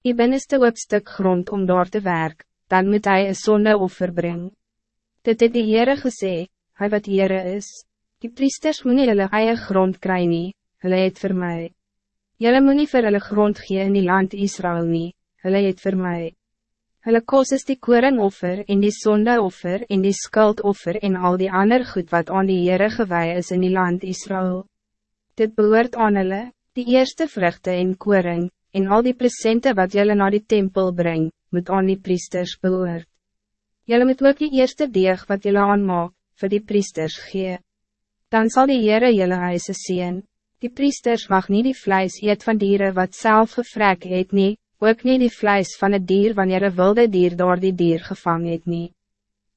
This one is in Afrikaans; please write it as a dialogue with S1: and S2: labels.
S1: Je binnenste op stuk grond om daar te werk, dan moet hij een zonneoffer brengen. Dit het die Heere gesê, hy wat Heere is, die priesters moet nie hulle eie grond kry nie, hulle het vir my. Julle moet nie vir hulle grond gee in die land Israël nie, hulle het vir my. Hulle kos is die koringoffer en die sondeoffer en die skuldoffer en al die ander goed wat aan die Heere gewaai is in die land Israël. Dit behoort aan hulle, die eerste vruchten en koring, en al die presenten wat jullie naar die tempel brengt, moet aan die priesters behoort. Jullie moet ook die eerste deeg wat jullie aanmaak, voor die priesters gee. Dan zal die Heere jullie huise zien. Die priesters mag niet die vlijs eet van dieren wat zelf gevrek het nie, ook niet die vlijs van het dier wanneer een wilde dier door die dier gevangen het nie.